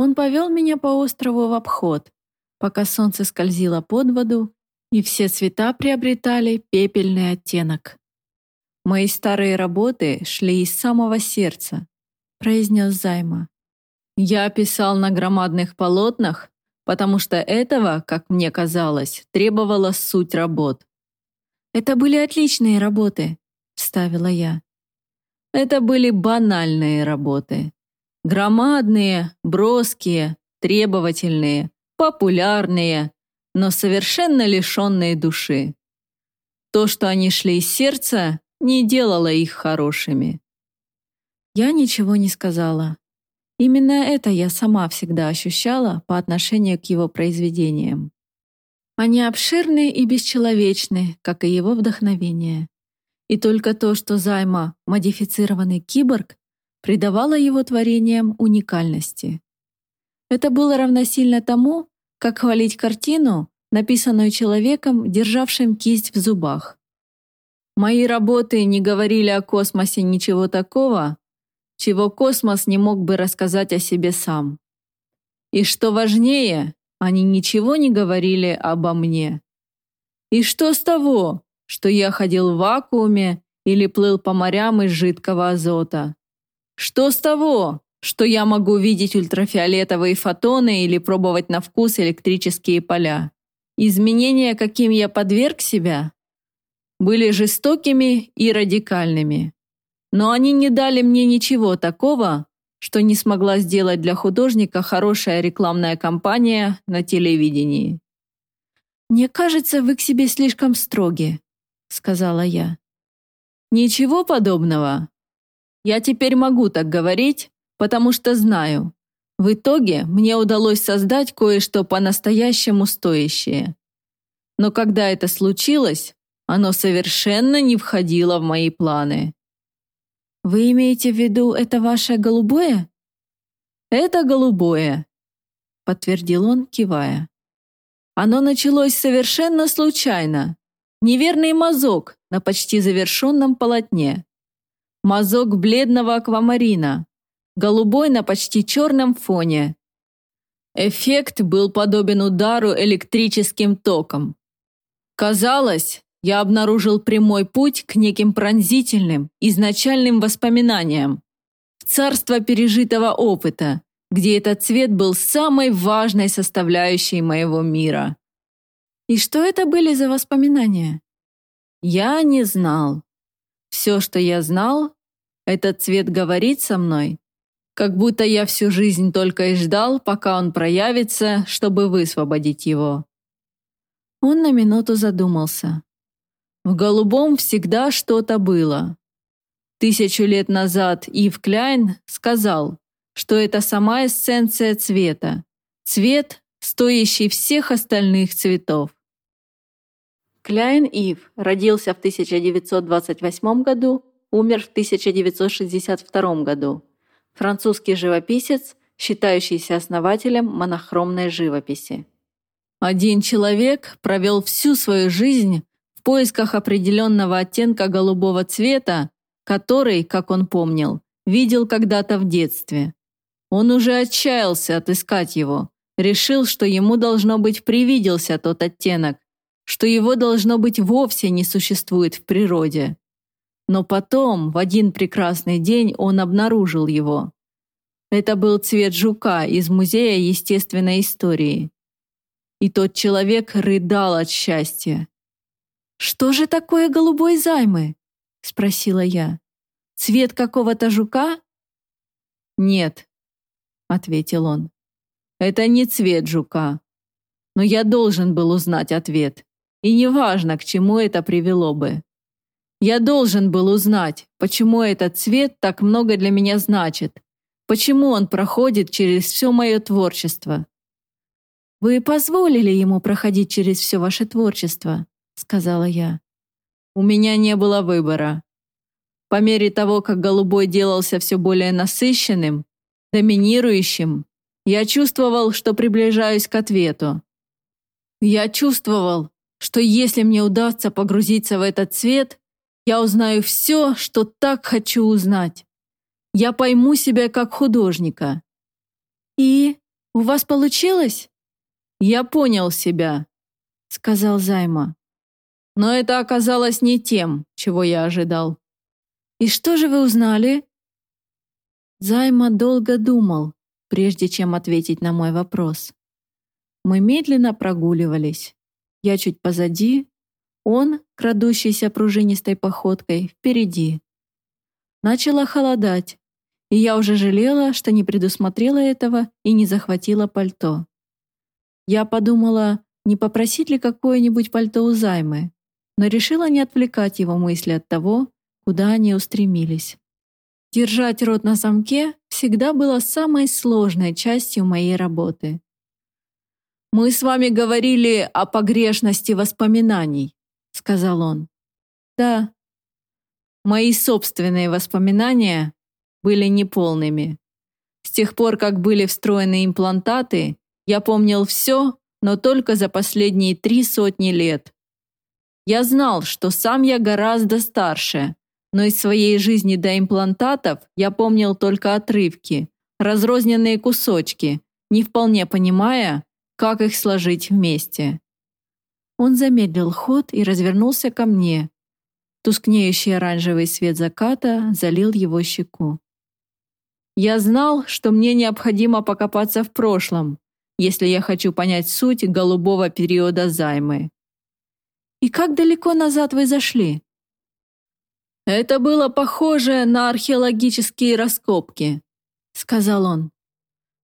Он повел меня по острову в обход, пока солнце скользило под воду, и все цвета приобретали пепельный оттенок. «Мои старые работы шли из самого сердца», — произнес Займа. «Я писал на громадных полотнах, потому что этого, как мне казалось, требовала суть работ. «Это были отличные работы», — вставила я. Это были банальные работы. Громадные, броские, требовательные, популярные, но совершенно лишенные души. То, что они шли из сердца, не делало их хорошими. Я ничего не сказала. Именно это я сама всегда ощущала по отношению к его произведениям. Они обширны и бесчеловечны, как и его вдохновение. И только то, что Займа — модифицированный киборг, придавало его творениям уникальности. Это было равносильно тому, как хвалить картину, написанную человеком, державшим кисть в зубах. Мои работы не говорили о космосе ничего такого, чего космос не мог бы рассказать о себе сам. И что важнее, они ничего не говорили обо мне. И что с того, что я ходил в вакууме или плыл по морям из жидкого азота? Что с того, что я могу видеть ультрафиолетовые фотоны или пробовать на вкус электрические поля? Изменения, каким я подверг себя, были жестокими и радикальными. Но они не дали мне ничего такого, что не смогла сделать для художника хорошая рекламная кампания на телевидении. «Мне кажется, вы к себе слишком строги», — сказала я. «Ничего подобного. Я теперь могу так говорить, потому что знаю. В итоге мне удалось создать кое-что по-настоящему стоящее. Но когда это случилось, оно совершенно не входило в мои планы. Вы имеете в виду это ваше голубое? Это голубое, подтвердил он, кивая. Оно началось совершенно случайно. Неверный мазок на почти завершенном полотне. Мазок бледного аквамарина, голубой на почти черном фоне. Эффект был подобен удару электрическим током. Казалось, я обнаружил прямой путь к неким пронзительным, изначальным воспоминаниям. В царство пережитого опыта, где этот цвет был самой важной составляющей моего мира. И что это были за воспоминания? Я не знал. Все, что я знал, этот цвет говорит со мной, как будто я всю жизнь только и ждал, пока он проявится, чтобы высвободить его. Он на минуту задумался. В голубом всегда что-то было. Тысячу лет назад Ив Кляйн сказал, что это сама эссенция цвета. Цвет, стоящий всех остальных цветов. Кляйн Ив родился в 1928 году, умер в 1962 году. Французский живописец, считающийся основателем монохромной живописи. Один человек провел всю свою жизнь в поисках определенного оттенка голубого цвета, который, как он помнил, видел когда-то в детстве. Он уже отчаялся отыскать его, решил, что ему должно быть привиделся тот оттенок, что его должно быть вовсе не существует в природе. Но потом, в один прекрасный день, он обнаружил его. Это был цвет жука из Музея естественной истории. И тот человек рыдал от счастья. «Что же такое голубой займы?» — спросила я. «Цвет какого-то жука?» «Нет», — ответил он. «Это не цвет жука. Но я должен был узнать ответ. И неважно, к чему это привело бы. Я должен был узнать, почему этот цвет так много для меня значит, почему он проходит через все мое творчество. Вы позволили ему проходить через все ваше творчество, сказала я. У меня не было выбора. По мере того, как голубой делался все более насыщенным, доминирующим, я чувствовал, что приближаюсь к ответу. Я чувствовал, что если мне удастся погрузиться в этот цвет, я узнаю все, что так хочу узнать. Я пойму себя как художника. И У вас получилось?» «Я понял себя», — сказал Займа. «Но это оказалось не тем, чего я ожидал». «И что же вы узнали?» Займа долго думал, прежде чем ответить на мой вопрос. Мы медленно прогуливались. Я чуть позади, он, крадущийся пружинистой походкой, впереди. Начало холодать, и я уже жалела, что не предусмотрела этого и не захватила пальто. Я подумала, не попросить ли какое-нибудь пальто у Займы, но решила не отвлекать его мысли от того, куда они устремились. Держать рот на замке всегда было самой сложной частью моей работы. «Мы с вами говорили о погрешности воспоминаний», — сказал он. «Да». «Мои собственные воспоминания были неполными. С тех пор, как были встроены имплантаты, я помнил все, но только за последние три сотни лет. Я знал, что сам я гораздо старше, но из своей жизни до имплантатов я помнил только отрывки, разрозненные кусочки, не вполне понимая, как их сложить вместе. Он замедлил ход и развернулся ко мне. Тускнеющий оранжевый свет заката залил его щеку. Я знал, что мне необходимо покопаться в прошлом, если я хочу понять суть голубого периода займы. «И как далеко назад вы зашли?» «Это было похоже на археологические раскопки», — сказал он.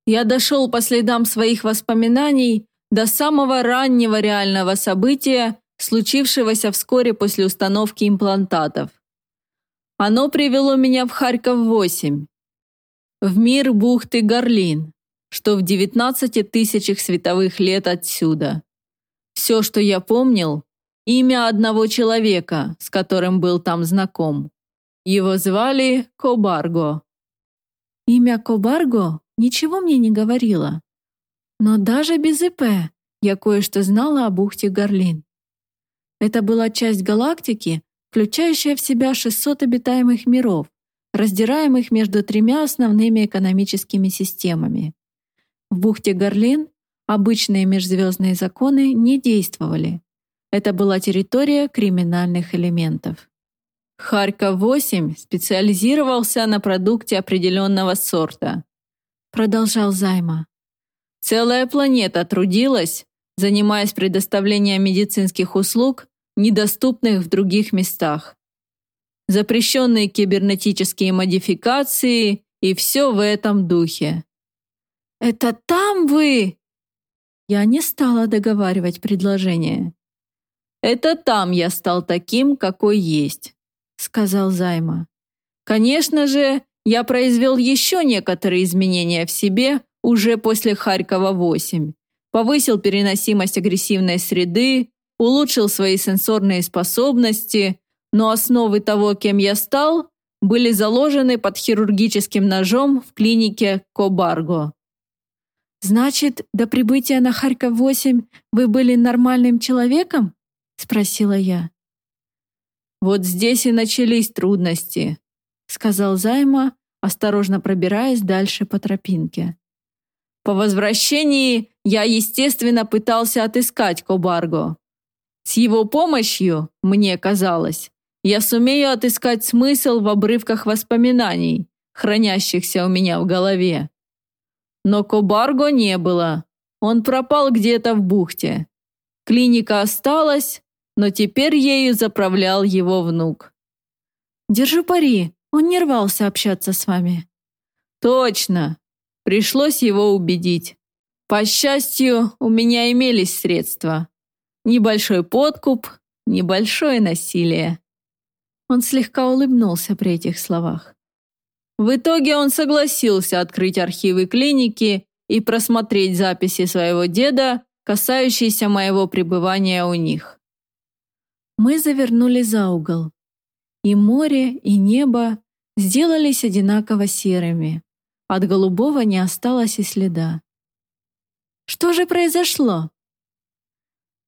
«Я дошел по следам своих воспоминаний до самого раннего реального события, случившегося вскоре после установки имплантатов. Оно привело меня в Харьков-8, в мир бухты Горлин, что в 19 тысячах световых лет отсюда. Все, что я помнил, имя одного человека, с которым был там знаком. Его звали Кобарго. Имя Кобарго ничего мне не говорило. Но даже без ИП я кое-что знала о бухте Горлин. Это была часть галактики, включающая в себя 600 обитаемых миров, раздираемых между тремя основными экономическими системами. В бухте Горлин обычные межзвездные законы не действовали. Это была территория криминальных элементов. Харьков-8 специализировался на продукте определенного сорта. Продолжал Займа. Целая планета трудилась, занимаясь предоставлением медицинских услуг, недоступных в других местах запрещенные кибернетические модификации и все в этом духе. «Это там вы?» Я не стала договаривать предложение. «Это там я стал таким, какой есть», — сказал Займа. «Конечно же, я произвел еще некоторые изменения в себе уже после Харькова-8, повысил переносимость агрессивной среды, улучшил свои сенсорные способности, но основы того, кем я стал, были заложены под хирургическим ножом в клинике Кобарго. «Значит, до прибытия на Харьков-8 вы были нормальным человеком?» — спросила я. «Вот здесь и начались трудности», — сказал Займа, осторожно пробираясь дальше по тропинке. По возвращении я, естественно, пытался отыскать Кобарго. С его помощью, мне казалось, я сумею отыскать смысл в обрывках воспоминаний, хранящихся у меня в голове. Но Кобарго не было. Он пропал где-то в бухте. Клиника осталась, но теперь ею заправлял его внук. «Держу пари, он не рвался общаться с вами». «Точно. Пришлось его убедить. По счастью, у меня имелись средства. Небольшой подкуп, небольшое насилие. Он слегка улыбнулся при этих словах. В итоге он согласился открыть архивы клиники и просмотреть записи своего деда, касающиеся моего пребывания у них. Мы завернули за угол, и море, и небо сделались одинаково серыми. От голубого не осталось и следа. Что же произошло?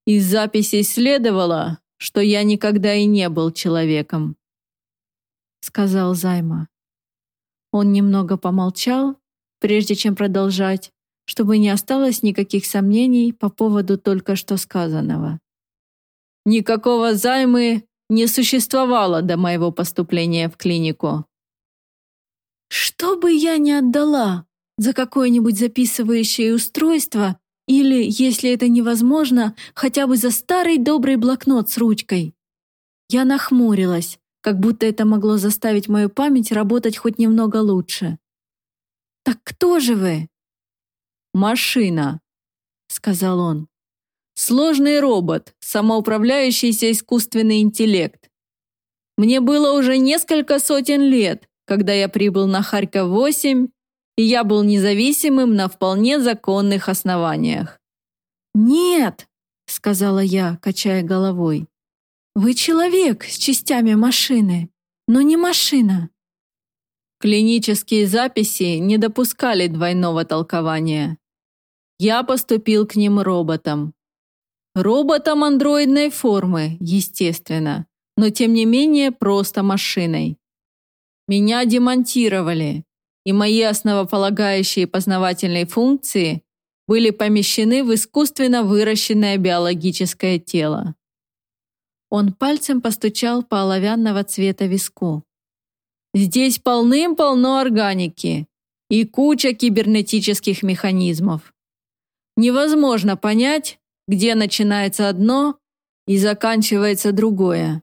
Из записей следовало, что я никогда и не был человеком», — сказал Займа. Он немного помолчал, прежде чем продолжать, чтобы не осталось никаких сомнений по поводу только что сказанного. Никакого займы не существовало до моего поступления в клинику. Что бы я ни отдала за какое-нибудь записывающее устройство или, если это невозможно, хотя бы за старый добрый блокнот с ручкой. Я нахмурилась, как будто это могло заставить мою память работать хоть немного лучше. «Так кто же вы?» «Машина», — сказал он. «Сложный робот, самоуправляющийся искусственный интеллект. Мне было уже несколько сотен лет, когда я прибыл на Харьков-8, и я был независимым на вполне законных основаниях». «Нет», — сказала я, качая головой. «Вы человек с частями машины, но не машина». Клинические записи не допускали двойного толкования. Я поступил к ним роботом. Роботом андроидной формы, естественно, но тем не менее просто машиной. Меня демонтировали, и мои основополагающие познавательные функции были помещены в искусственно выращенное биологическое тело. Он пальцем постучал по оловянного цвета виску. Здесь полным-полно органики и куча кибернетических механизмов. Невозможно понять, где начинается одно и заканчивается другое.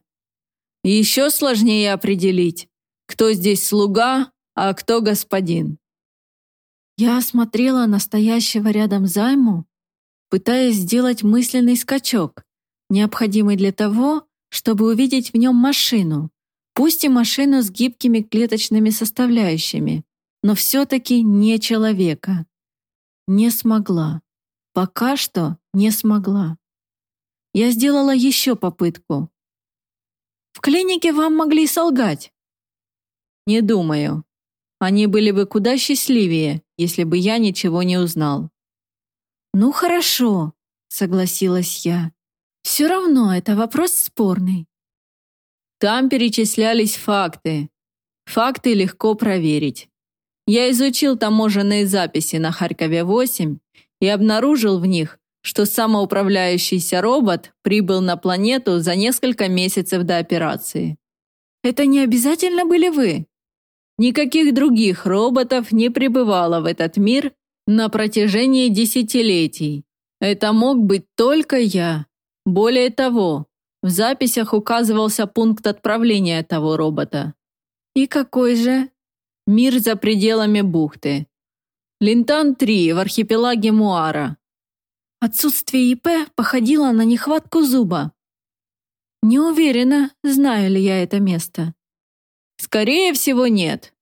еще сложнее определить, кто здесь слуга, а кто господин. Я осмотрела настоящего рядом займу, пытаясь сделать мысленный скачок, необходимый для того, чтобы увидеть в нем машину, Пусть и машину с гибкими клеточными составляющими, но все-таки не человека. Не смогла. Пока что не смогла. Я сделала еще попытку. В клинике вам могли солгать. Не думаю. Они были бы куда счастливее, если бы я ничего не узнал. Ну хорошо, согласилась я. Все равно это вопрос спорный. Там перечислялись факты. Факты легко проверить. Я изучил таможенные записи на Харькове-8 и обнаружил в них, что самоуправляющийся робот прибыл на планету за несколько месяцев до операции. Это не обязательно были вы? Никаких других роботов не прибывало в этот мир на протяжении десятилетий. Это мог быть только я. Более того, в записях указывался пункт отправления того робота. И какой же? Мир за пределами бухты. Линтан-3 в архипелаге Муара. Отсутствие ИП походило на нехватку зуба. Не уверена, знаю ли я это место. Скорее всего, нет.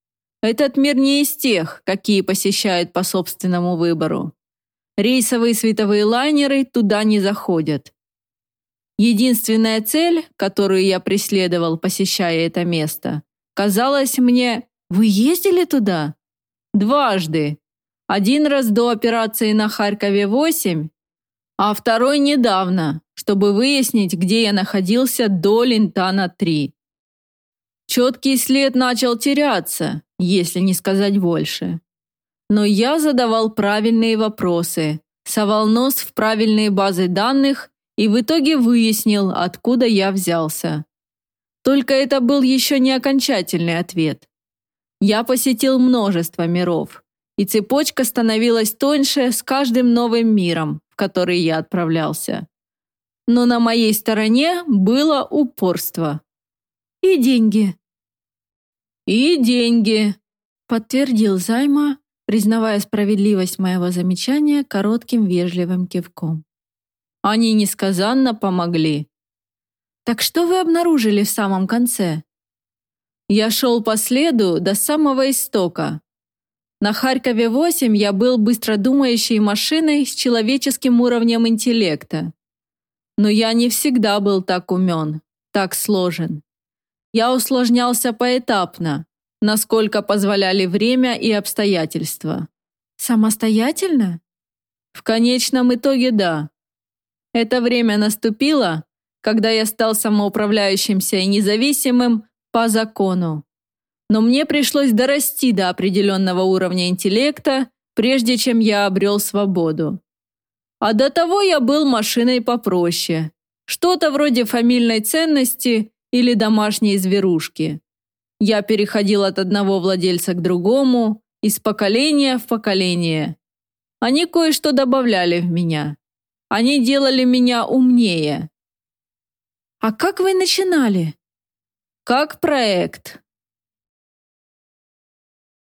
Этот мир не из тех, какие посещают по собственному выбору. Рейсовые световые лайнеры туда не заходят. Единственная цель, которую я преследовал, посещая это место, казалось мне, вы ездили туда? Дважды. Один раз до операции на Харькове-8, а второй недавно, чтобы выяснить, где я находился до Линтана-3. Четкий след начал теряться, если не сказать больше. Но я задавал правильные вопросы, совал нос в правильные базы данных и в итоге выяснил, откуда я взялся. Только это был еще не окончательный ответ. Я посетил множество миров, и цепочка становилась тоньше с каждым новым миром, в который я отправлялся. Но на моей стороне было упорство. И деньги. И деньги, подтвердил Займа, признавая справедливость моего замечания коротким вежливым кивком. Они несказанно помогли. Так что вы обнаружили в самом конце? Я шел по следу до самого истока. На Харькове-8 я был быстродумающей машиной с человеческим уровнем интеллекта. Но я не всегда был так умен, так сложен. Я усложнялся поэтапно, насколько позволяли время и обстоятельства. Самостоятельно? В конечном итоге да. Это время наступило, когда я стал самоуправляющимся и независимым по закону. Но мне пришлось дорасти до определенного уровня интеллекта, прежде чем я обрел свободу. А до того я был машиной попроще. Что-то вроде фамильной ценности или домашней зверушки. Я переходил от одного владельца к другому, из поколения в поколение. Они кое-что добавляли в меня. Они делали меня умнее. А как вы начинали? Как проект.